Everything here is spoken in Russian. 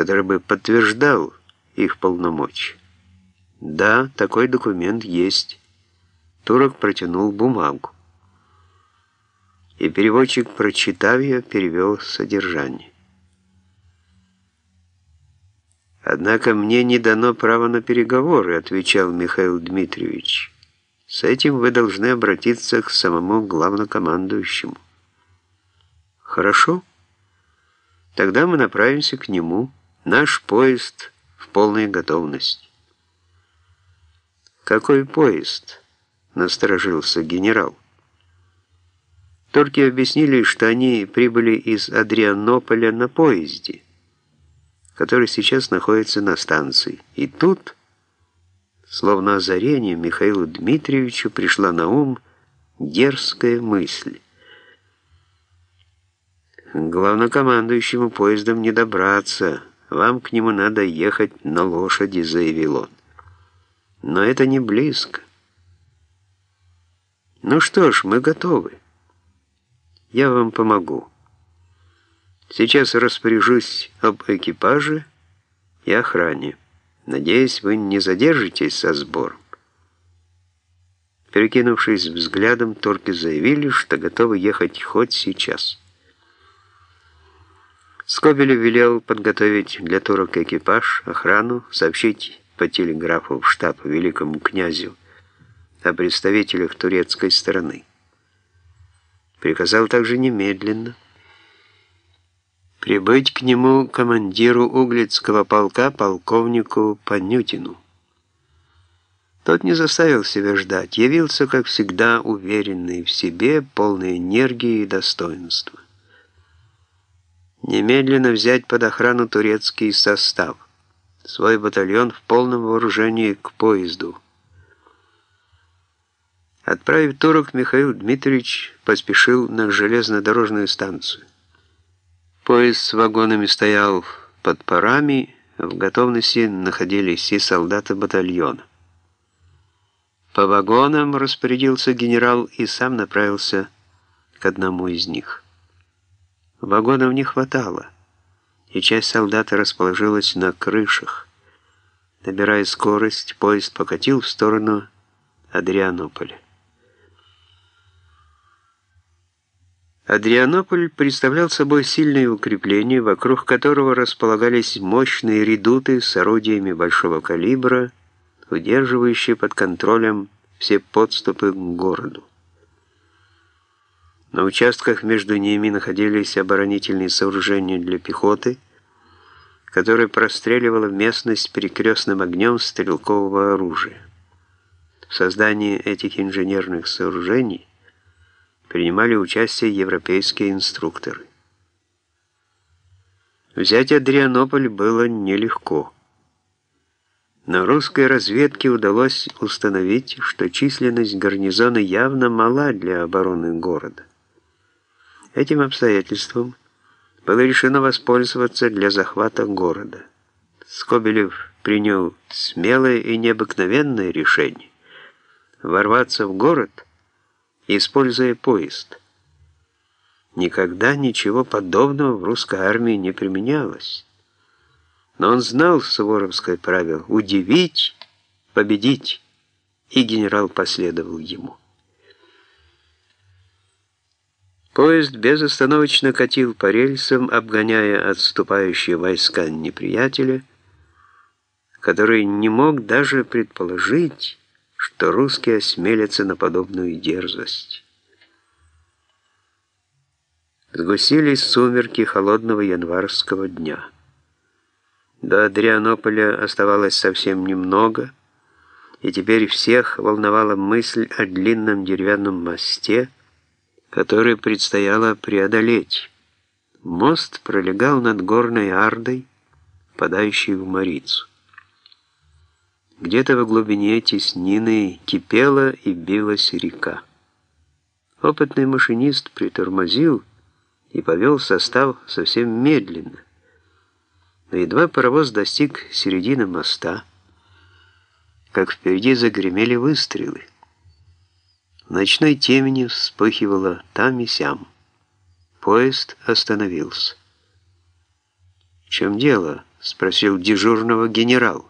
который бы подтверждал их полномочия. Да, такой документ есть. Турок протянул бумагу. И переводчик, прочитав ее, перевел содержание. «Однако мне не дано право на переговоры», — отвечал Михаил Дмитриевич. «С этим вы должны обратиться к самому главнокомандующему». «Хорошо. Тогда мы направимся к нему. Наш поезд в полной готовности». «Какой поезд?» — насторожился генерал. Турки объяснили, что они прибыли из Адрианополя на поезде, который сейчас находится на станции. И тут, словно озарение, Михаилу Дмитриевичу пришла на ум дерзкая мысль. «Главнокомандующему поездом не добраться, вам к нему надо ехать на лошади», — заявил он. «Но это не близко». «Ну что ж, мы готовы». Я вам помогу. Сейчас распоряжусь об экипаже и охране. Надеюсь, вы не задержитесь со сбором. Перекинувшись взглядом, торки заявили, что готовы ехать хоть сейчас. Скобелев велел подготовить для турок экипаж, охрану, сообщить по телеграфу в штаб великому князю о представителях турецкой стороны. Приказал также немедленно прибыть к нему командиру Углицкого полка полковнику Панютину. Тот не заставил себя ждать, явился, как всегда, уверенный в себе, полный энергии и достоинства. Немедленно взять под охрану турецкий состав, свой батальон в полном вооружении к поезду, Отправив турок, Михаил Дмитриевич поспешил на железнодорожную станцию. Поезд с вагонами стоял под парами, в готовности находились и солдаты батальона. По вагонам распорядился генерал и сам направился к одному из них. Вагонов не хватало, и часть солдат расположилась на крышах. Набирая скорость, поезд покатил в сторону Адрианополя. Адрианополь представлял собой сильное укрепление, вокруг которого располагались мощные редуты с орудиями большого калибра, удерживающие под контролем все подступы к городу. На участках между ними находились оборонительные сооружения для пехоты, которая простреливала местность перекрестным огнем стрелкового оружия. В создании этих инженерных сооружений принимали участие европейские инструкторы. Взять Адрианополь было нелегко. На русской разведке удалось установить, что численность гарнизона явно мала для обороны города. Этим обстоятельством было решено воспользоваться для захвата города. Скобелев принял смелое и необыкновенное решение – ворваться в город – используя поезд. Никогда ничего подобного в русской армии не применялось. Но он знал суворовское правило «удивить, победить», и генерал последовал ему. Поезд безостановочно катил по рельсам, обгоняя отступающие войска неприятеля, который не мог даже предположить, что русские осмелятся на подобную дерзость. Сгусились сумерки холодного январского дня. До Адрианополя оставалось совсем немного, и теперь всех волновала мысль о длинном деревянном мосте, который предстояло преодолеть. Мост пролегал над горной ардой, падающей в Марицу. Где-то в глубине теснины кипела и билась река. Опытный машинист притормозил и повел состав совсем медленно. Но едва паровоз достиг середины моста, как впереди загремели выстрелы. Ночной темени вспыхивало там и сям. Поезд остановился. «В чем дело?» спросил дежурного генерал.